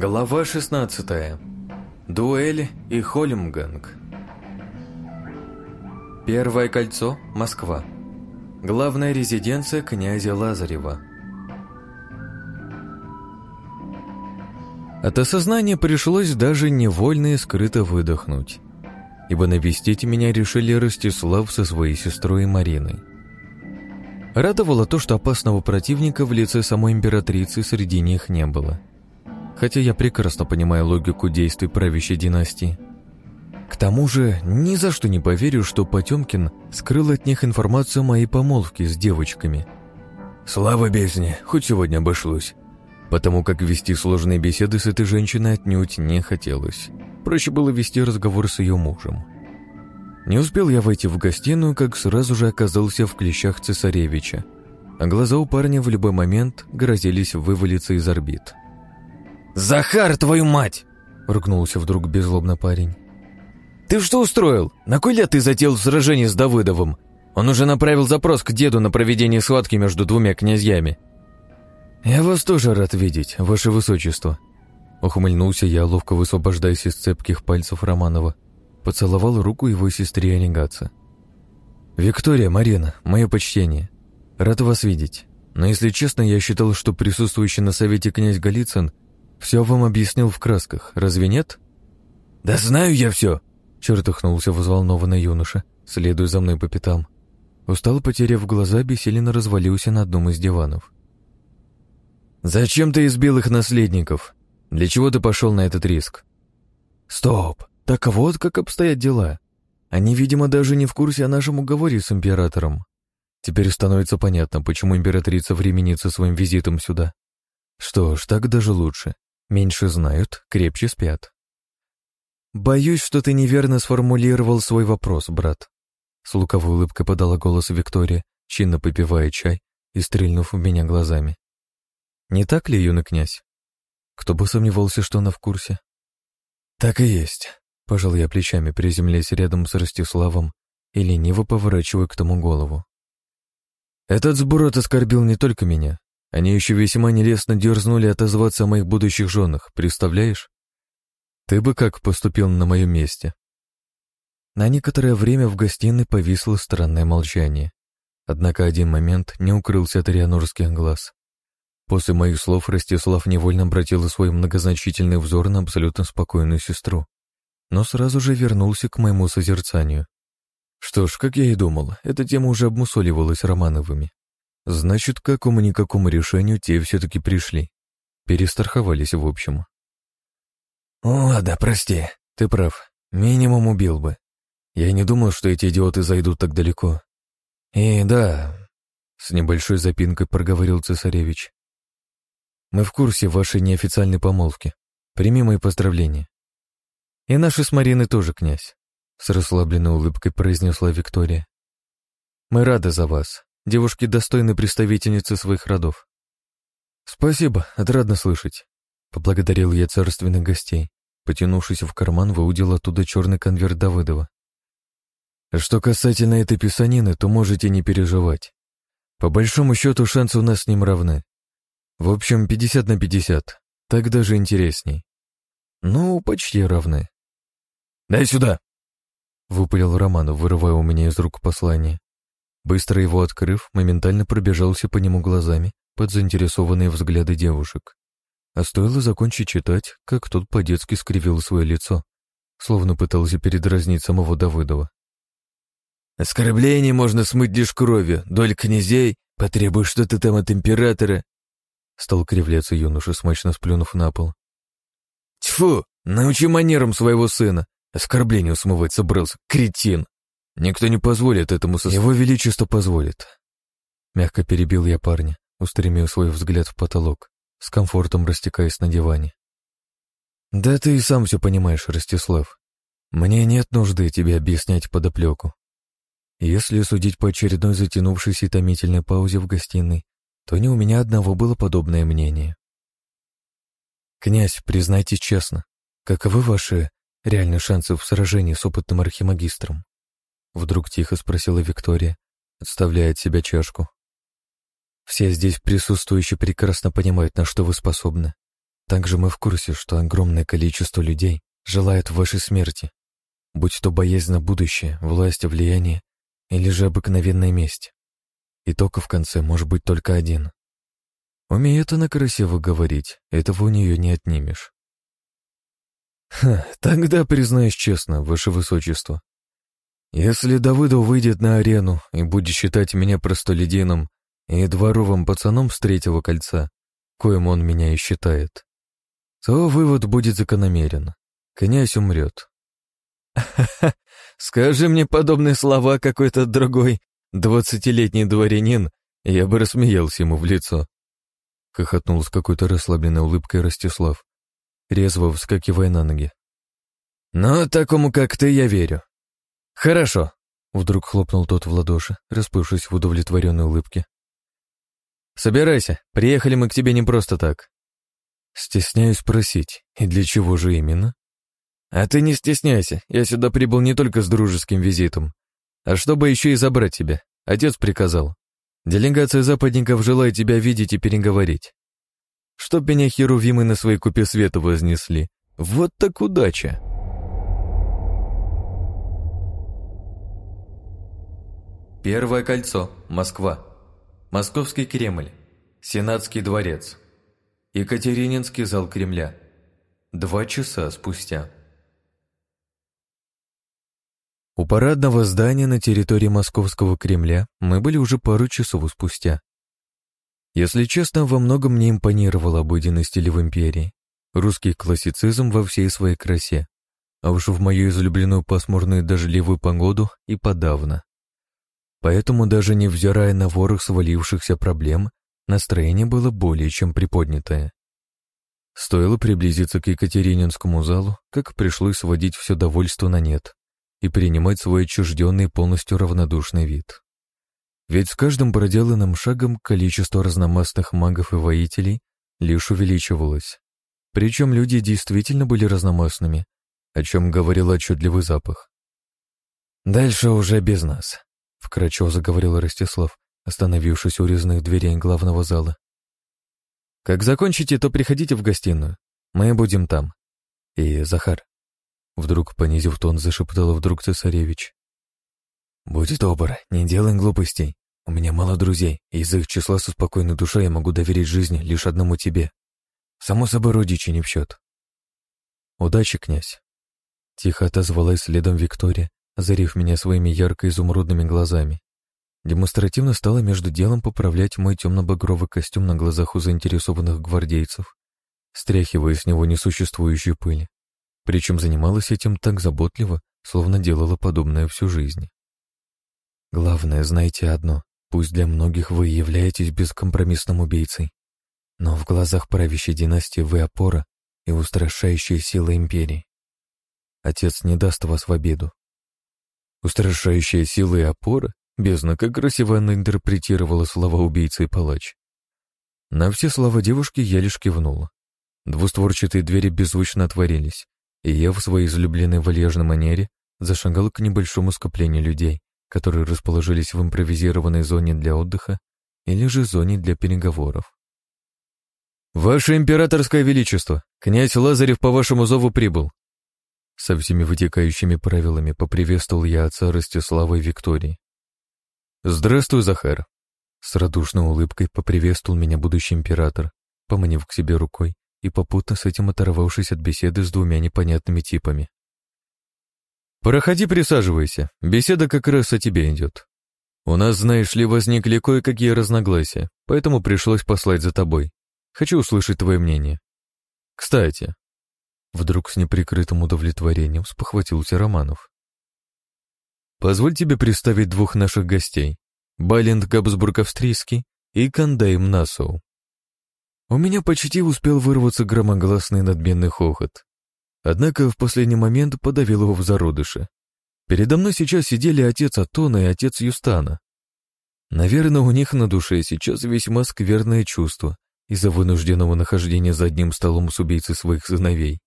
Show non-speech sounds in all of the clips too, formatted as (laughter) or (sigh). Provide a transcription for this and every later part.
Глава 16. Дуэль и Холмганг. Первое кольцо, Москва. Главная резиденция князя Лазарева. От осознания пришлось даже невольно и скрыто выдохнуть, ибо навестить меня решили Ростислав со своей сестрой Мариной. Радовало то, что опасного противника в лице самой императрицы среди них не было. Хотя я прекрасно понимаю логику действий правящей династии. К тому же, ни за что не поверю, что Потемкин скрыл от них информацию о моей помолвке с девочками. Слава бездне, хоть сегодня обошлось. Потому как вести сложные беседы с этой женщиной отнюдь не хотелось. Проще было вести разговор с ее мужем. Не успел я войти в гостиную, как сразу же оказался в клещах цесаревича, а глаза у парня в любой момент грозились вывалиться из орбит. «Захар, твою мать!» — ругнулся вдруг беззлобно парень. «Ты что устроил? На кой лет ты затеял сражение с Давыдовым? Он уже направил запрос к деду на проведение схватки между двумя князьями». «Я вас тоже рад видеть, ваше высочество», — ухмыльнулся я, ловко высвобождаясь из цепких пальцев Романова поцеловал руку его сестре Олегаца. «Виктория, Марина, мое почтение. Рад вас видеть. Но, если честно, я считал, что присутствующий на совете князь Голицын все вам объяснил в красках, разве нет?» «Да знаю я все!» — чертыхнулся взволнованный юноша, следуя за мной по пятам. Устал, потеряв глаза, бессиленно развалился на одном из диванов. «Зачем ты избил их наследников? Для чего ты пошел на этот риск?» «Стоп! Так вот, как обстоят дела. Они, видимо, даже не в курсе о нашем уговоре с императором. Теперь становится понятно, почему императрица временится своим визитом сюда. Что ж, так даже лучше. Меньше знают, крепче спят. Боюсь, что ты неверно сформулировал свой вопрос, брат. С луковой улыбкой подала голос Виктория, чинно попивая чай и стрельнув в меня глазами. Не так ли, юный князь? Кто бы сомневался, что она в курсе? Так и есть. Пожал я плечами, приземляясь рядом с Ростиславом и лениво поворачивая к тому голову. Этот сброд оскорбил не только меня. Они еще весьма нелестно дерзнули отозваться о моих будущих женах, представляешь? Ты бы как поступил на моем месте? На некоторое время в гостиной повисло странное молчание. Однако один момент не укрылся от рианорских глаз. После моих слов Ростислав невольно обратил свой многозначительный взор на абсолютно спокойную сестру но сразу же вернулся к моему созерцанию. Что ж, как я и думал, эта тема уже обмусоливалась Романовыми. Значит, к какому-никакому решению те все-таки пришли. Перестраховались, в общем. «Ладно, прости, ты прав. Минимум убил бы. Я не думал, что эти идиоты зайдут так далеко. И да...» С небольшой запинкой проговорил цесаревич. «Мы в курсе вашей неофициальной помолвки. Прими мои поздравления. «И наши с Мариной тоже, князь», — с расслабленной улыбкой произнесла Виктория. «Мы рады за вас. Девушки достойны представительницы своих родов». «Спасибо, отрадно слышать», — поблагодарил я царственных гостей. Потянувшись в карман, выудил оттуда черный конверт Давыдова. «Что касательно этой писанины, то можете не переживать. По большому счету шансы у нас с ним равны. В общем, 50 на 50. Так даже интересней. Ну, почти равны. «Дай сюда!» — выпалил Романов, вырывая у меня из рук послание. Быстро его открыв, моментально пробежался по нему глазами под заинтересованные взгляды девушек. А стоило закончить читать, как тот по-детски скривил свое лицо, словно пытался передразнить самого Давыдова. «Оскорбление можно смыть лишь кровью, доль князей, потребуешь что-то там от императора», стал кривляться юноша, смачно сплюнув на пол. «Тьфу, научи манерам своего сына, Оскорблению смывать собрался, кретин. Никто не позволит этому со... Его Величество позволит. Мягко перебил я парня, устремил свой взгляд в потолок, с комфортом растекаясь на диване. Да ты и сам все понимаешь, Ростислав. Мне нет нужды тебе объяснять подоплеку. Если судить по очередной затянувшейся и томительной паузе в гостиной, то не у меня одного было подобное мнение. «Князь, признайтесь честно, каковы ваши реальные шансы в сражении с опытным архимагистром? Вдруг тихо спросила Виктория, отставляя от себя чашку. Все здесь присутствующие прекрасно понимают, на что вы способны. Также мы в курсе, что огромное количество людей желает вашей смерти, будь то боязнь на будущее, власть, влияние или же обыкновенная месть. Итог в конце может быть только один. Умеет она красиво говорить, этого у нее не отнимешь. Ха, тогда признаюсь честно, ваше высочество. Если Давыдов выйдет на арену и будет считать меня простолюдином и дворовым пацаном с третьего кольца, коим он меня и считает, то вывод будет закономерен. Князь умрет. «Ха-ха, (laughs) скажи мне подобные слова какой-то другой двадцатилетний дворянин, я бы рассмеялся ему в лицо. Хохотнул с какой-то расслабленной улыбкой Ростислав, резво вскакивая на ноги. «Но такому, как ты, я верю. Хорошо», — вдруг хлопнул тот в ладоши, расплывшись в удовлетворенной улыбке. «Собирайся, приехали мы к тебе не просто так. Стесняюсь спросить, и для чего же именно? А ты не стесняйся, я сюда прибыл не только с дружеским визитом, а чтобы еще и забрать тебя. Отец приказал. Делегация западников желает тебя видеть и переговорить. Чтоб меня херувимы на своей купе света вознесли. Вот так удача. Первое кольцо. Москва. Московский Кремль. Сенатский дворец. Екатерининский зал Кремля. Два часа спустя. У парадного здания на территории Московского Кремля мы были уже пару часов спустя. Если честно, во многом мне импонировал обыденный стиль в империи, русский классицизм во всей своей красе, а уж в мою излюбленную пасмурную дождливую погоду и подавно. Поэтому даже невзирая на ворох свалившихся проблем, Настроение было более чем приподнятое. Стоило приблизиться к Екатерининскому залу, как пришлось сводить все довольство на нет и принимать свой отчужденный полностью равнодушный вид. Ведь с каждым проделанным шагом количество разномастных магов и воителей лишь увеличивалось. Причем люди действительно были разномастными, о чем говорил отчетливый запах. «Дальше уже без нас», — вкратчиво заговорил Ростислав, остановившись у резных дверей главного зала. «Как закончите, то приходите в гостиную. Мы будем там. И Захар». Вдруг, понизив тон, зашептала вдруг цесаревич. «Будь добр, не делай глупостей. У меня мало друзей, и из их числа со спокойной душой я могу доверить жизни лишь одному тебе. Само собой, родичи не в счет». «Удачи, князь!» Тихо отозвалась следом Виктория, озарив меня своими ярко-изумрудными глазами. Демонстративно стала между делом поправлять мой темно-багровый костюм на глазах у заинтересованных гвардейцев, стряхивая с него несуществующую пыль. Причем занималась этим так заботливо, словно делала подобное всю жизнь. Главное, знайте одно, пусть для многих вы являетесь бескомпромиссным убийцей, но в глазах правящей династии вы опора и устрашающая сила империи. Отец не даст вас в обиду. Устрашающая сила и опора? Бездна, как красиво она интерпретировала слова убийцы и палач. На все слова девушки я лишь кивнула. Двустворчатые двери беззвучно отворились, и я в своей излюбленной вальяжной манере зашагал к небольшому скоплению людей, которые расположились в импровизированной зоне для отдыха или же зоне для переговоров. «Ваше императорское величество, князь Лазарев по вашему зову прибыл!» Со всеми вытекающими правилами поприветствовал я отца Ростислава и Виктории. «Здравствуй, Захар!» С радушной улыбкой поприветствовал меня будущий император, поманив к себе рукой и попутно с этим оторвавшись от беседы с двумя непонятными типами. «Проходи, присаживайся, беседа как раз о тебе идет. У нас, знаешь ли, возникли кое-какие разногласия, поэтому пришлось послать за тобой. Хочу услышать твое мнение. Кстати...» Вдруг с неприкрытым удовлетворением спохватился Романов. Позволь тебе представить двух наших гостей. Балент Габсбург-Австрийский и Кандайм Насоу. У меня почти успел вырваться громогласный надменный хохот. Однако в последний момент подавил его в зародыше. Передо мной сейчас сидели отец Атона и отец Юстана. Наверное, у них на душе сейчас весьма скверное чувство из-за вынужденного нахождения за одним столом с убийцей своих сыновей.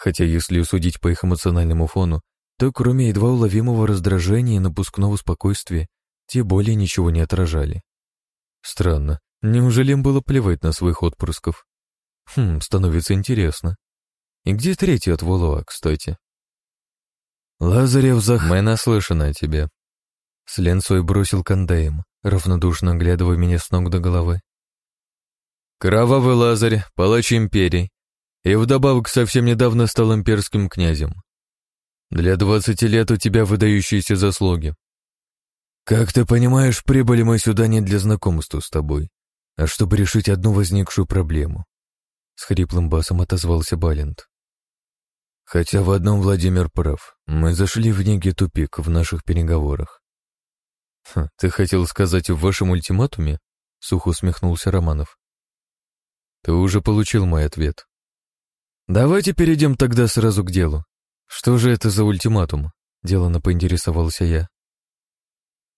Хотя, если судить по их эмоциональному фону, то кроме едва уловимого раздражения и напускного спокойствия, те более ничего не отражали. Странно, неужели им было плевать на своих отпрысков? Хм, становится интересно. И где третий от Вулуа, кстати? Лазарев Зах... Мы наслышаны о тебе. С ленцой бросил Кандаем, равнодушно оглядывая меня с ног до головы. Кровавый Лазарь, палач империи, и вдобавок совсем недавно стал имперским князем. Для двадцати лет у тебя выдающиеся заслуги. Как ты понимаешь, прибыли мы сюда не для знакомства с тобой, а чтобы решить одну возникшую проблему. С хриплым басом отозвался Балент. Хотя в одном Владимир прав. Мы зашли в некий тупик в наших переговорах. Ха, «Ты хотел сказать в вашем ультиматуме?» — сухо усмехнулся Романов. «Ты уже получил мой ответ. Давайте перейдем тогда сразу к делу. Что же это за ультиматум?» — делано поинтересовался я.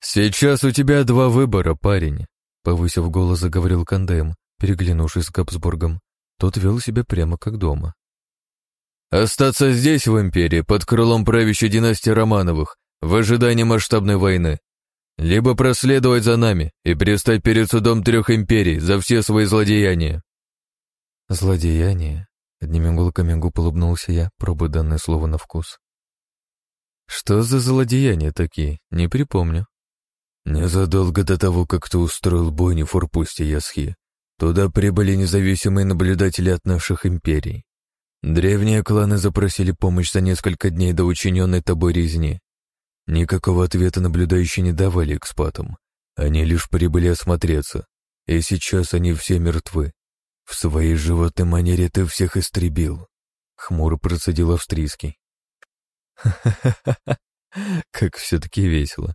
«Сейчас у тебя два выбора, парень», — повысив голос, заговорил Кандем, переглянувшись с Габсбургом. Тот вел себя прямо как дома. «Остаться здесь, в Империи, под крылом правящей династии Романовых, в ожидании масштабной войны, либо проследовать за нами и предстать перед судом трех империй за все свои злодеяния». «Злодеяния?» — одними уголками губ улыбнулся я, пробуя данное слово на вкус. «Что за злодеяния такие? Не припомню». Незадолго до того, как ты устроил бойню в форпусте Ясхи, туда прибыли независимые наблюдатели от наших империй. Древние кланы запросили помощь за несколько дней до учиненной тобой резни. Никакого ответа наблюдающие не давали экспатам. Они лишь прибыли осмотреться, и сейчас они все мертвы. В своей животной манере ты всех истребил. Хмуро процедил австрийский. Ха-ха-ха, как все-таки весело.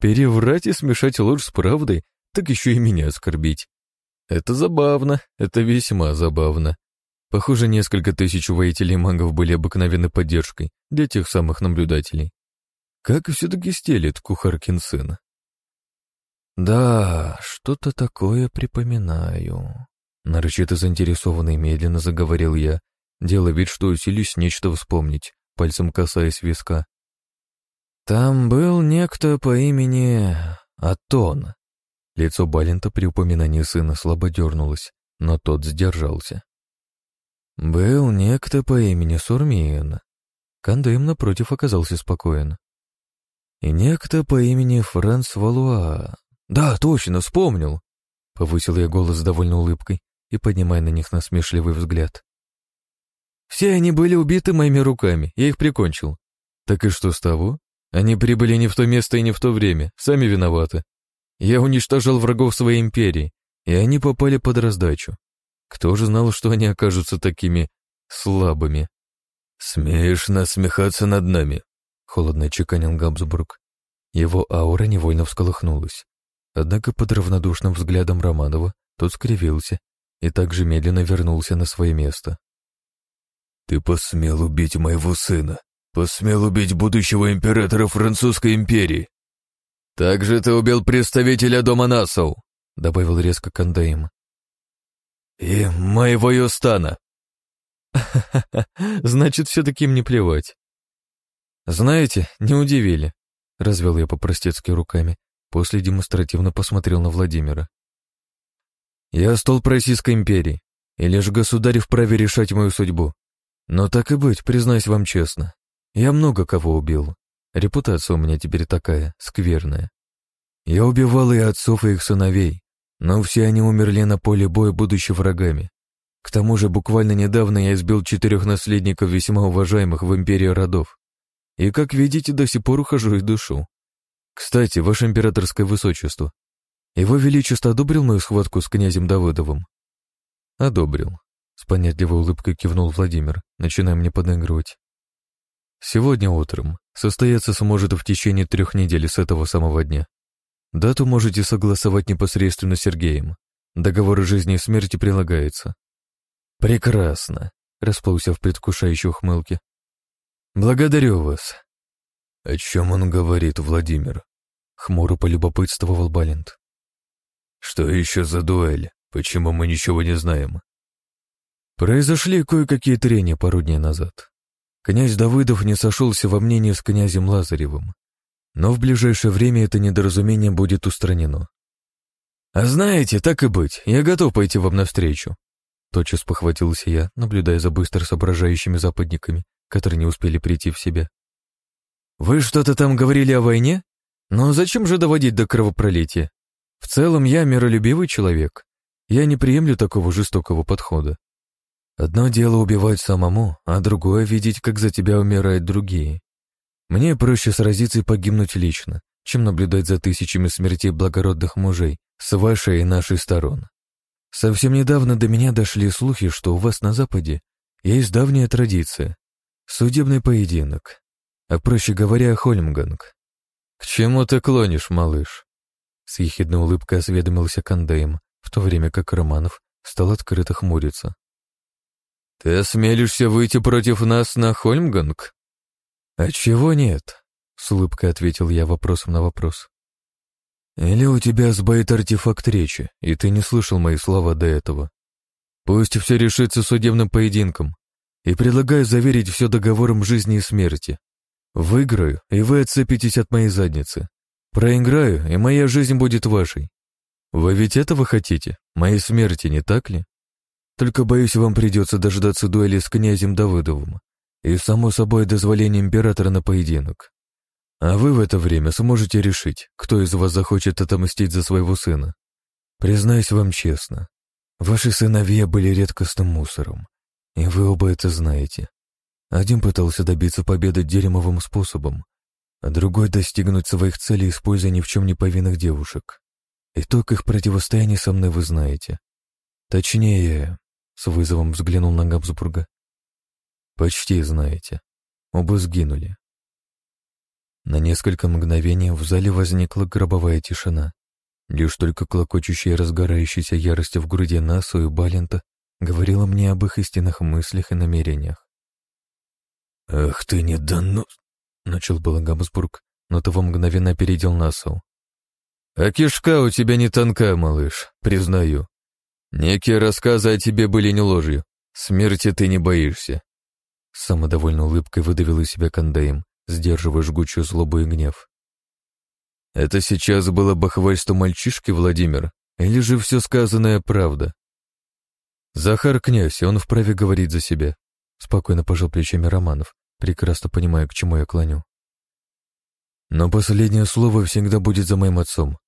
Переврать и смешать ложь с правдой, так еще и меня оскорбить. Это забавно, это весьма забавно. Похоже, несколько тысяч воителей магов были обыкновенной поддержкой для тех самых наблюдателей. Как все-таки стелит кухаркин сын. Да, что-то такое припоминаю. Нарочито и медленно заговорил я, делая вид, что усилюсь нечто вспомнить, пальцем касаясь виска. Там был некто по имени Атон. Лицо Балента при упоминании сына слабо дернулось, но тот сдержался. Был некто по имени Сурмиен. Кандем, напротив, оказался спокоен. И некто по имени Франц Валуа. Да, точно, вспомнил. Повысил я голос с довольной улыбкой и поднимая на них насмешливый взгляд. Все они были убиты моими руками, я их прикончил. Так и что с того? Они прибыли не в то место и не в то время, сами виноваты. Я уничтожил врагов своей империи, и они попали под раздачу. Кто же знал, что они окажутся такими слабыми? «Смеешь насмехаться над нами?» — холодно чеканил Габсбург. Его аура невольно всколыхнулась. Однако под равнодушным взглядом Романова тот скривился и также медленно вернулся на свое место. «Ты посмел убить моего сына!» Посмел убить будущего императора Французской империи. Также ты убил представителя дома Нассау, добавил резко Кандаим. И моего Юстана. (laughs) Значит, все-таки мне плевать. Знаете, не удивили. Развел я по-простецки руками, после демонстративно посмотрел на Владимира. Я стол Российской империи, и лишь государь вправе решать мою судьбу. Но так и быть, признаюсь вам честно, я много кого убил. Репутация у меня теперь такая, скверная. Я убивал и отцов, и их сыновей, но все они умерли на поле боя, будучи врагами. К тому же буквально недавно я избил четырех наследников весьма уважаемых в империи родов. И, как видите, до сих пор ухожу и душу. Кстати, ваше императорское высочество, его величество одобрил мою схватку с князем Давыдовым? Одобрил. С понятливой улыбкой кивнул Владимир, начиная мне подыгрывать. Сегодня утром. Состояться сможет в течение трех недель с этого самого дня. Дату можете согласовать непосредственно с Сергеем. Договор жизни и смерти прилагается. Прекрасно, расплылся в предвкушающей ухмылке. Благодарю вас. О чем он говорит, Владимир? Хмуро полюбопытствовал Балент. Что еще за дуэль? Почему мы ничего не знаем? Произошли кое-какие трения пару дней назад. Князь Давыдов не сошелся во мнении с князем Лазаревым, но в ближайшее время это недоразумение будет устранено. А знаете, так и быть, я готов пойти вам навстречу. Тотчас похватился я, наблюдая за быстро соображающими западниками, которые не успели прийти в себя. «Вы что-то там говорили о войне? Но зачем же доводить до кровопролития? В целом я миролюбивый человек. Я не приемлю такого жестокого подхода. Одно дело убивать самому, а другое — видеть, как за тебя умирают другие. Мне проще сразиться и погибнуть лично, чем наблюдать за тысячами смертей благородных мужей с вашей и нашей сторон. Совсем недавно до меня дошли слухи, что у вас на Западе есть давняя традиция — судебный поединок, а проще говоря, хольмганг. «К чему ты клонишь, малыш?» С ехидной улыбкой осведомился Кандеем, в то время как Романов стал открыто хмуриться. «Ты осмелишься выйти против нас на Хольмганг?» «А чего нет?» — с улыбкой ответил я вопросом на вопрос. «Или у тебя сбоит артефакт речи, и ты не слышал мои слова до этого. Пусть все решится судебным поединком, и предлагаю заверить все договором жизни и смерти. Выиграю, и вы отцепитесь от моей задницы. Проиграю, и моя жизнь будет вашей. Вы ведь этого хотите? Моей смерти, не так ли? Только, боюсь, вам придется дождаться дуэли с князем Давыдовым и, само собой, дозволения императора на поединок. А вы в это время сможете решить, кто из вас захочет отомстить за своего сына. Признаюсь вам честно, ваши сыновья были редкостным мусором, и вы оба это знаете. Один пытался добиться победы дерьмовым способом, а другой достигнуть своих целей, используя ни в чем не повинных девушек. Итог их противостояния со мной вы знаете. Точнее, с вызовом взглянул на Габсбурга. Почти знаете. Оба сгинули. На несколько мгновений в зале возникла гробовая тишина. Лишь только клокочущая и разгорающаяся ярость в груди Насу и Балента говорила мне об их истинных мыслях и намерениях. «Ах ты не дано...» — начал было Габсбург, но того мгновенно опередил Насу. «А кишка у тебя не тонка, малыш, признаю. Некие рассказы о тебе были не ложью. Смерти ты не боишься». Самодовольной улыбкой выдавил из себя Кандаем, сдерживая жгучую злобу и гнев. «Это сейчас было бахвальство мальчишки, Владимир, или же все сказанное правда?» «Захар князь, он вправе говорить за себя», — спокойно пожал плечами Романов, прекрасно понимая, к чему я клоню. «Но последнее слово всегда будет за моим отцом,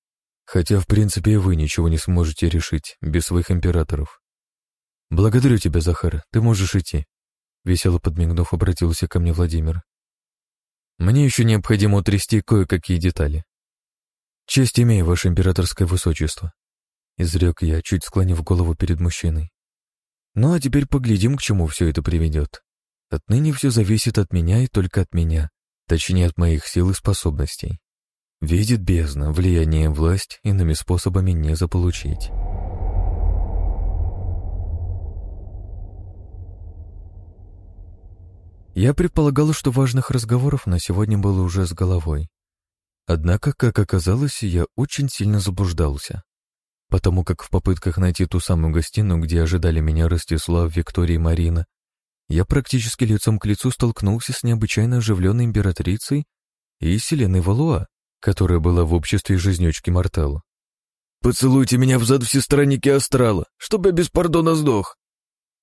хотя, в принципе, и вы ничего не сможете решить без своих императоров. Благодарю тебя, Захар, ты можешь идти», — весело подмигнув, обратился ко мне Владимир. Мне еще необходимо утрясти кое-какие детали. Честь имею, ваше императорское высочество, изрек я, чуть склонив голову перед мужчиной. Ну а теперь поглядим, к чему все это приведет. Отныне все зависит от меня и только от меня, точнее от моих сил и способностей. Видит бездна, влияние власть иными способами не заполучить. Я предполагал, что важных разговоров на сегодня было уже с головой. Однако, как оказалось, я очень сильно заблуждался. Потому как в попытках найти ту самую гостиную, где ожидали меня Ростислав, Виктория и Марина, я практически лицом к лицу столкнулся с необычайно оживленной императрицей и Селеной Валуа, которая была в обществе жизнючки Мартелла. «Поцелуйте меня взад все странники астрала, чтобы я без пардона сдох!»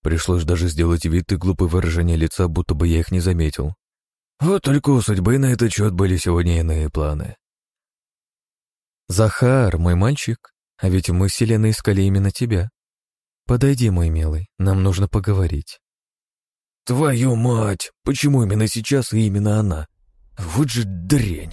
Пришлось даже сделать вид и глупое выражение лица, будто бы я их не заметил. Вот только у судьбы на этот счет были сегодня иные планы. «Захар, мой мальчик, а ведь мы с Селеной искали именно тебя. Подойди, мой милый, нам нужно поговорить». Твою мать! Почему именно сейчас и именно она? Вот же дрень!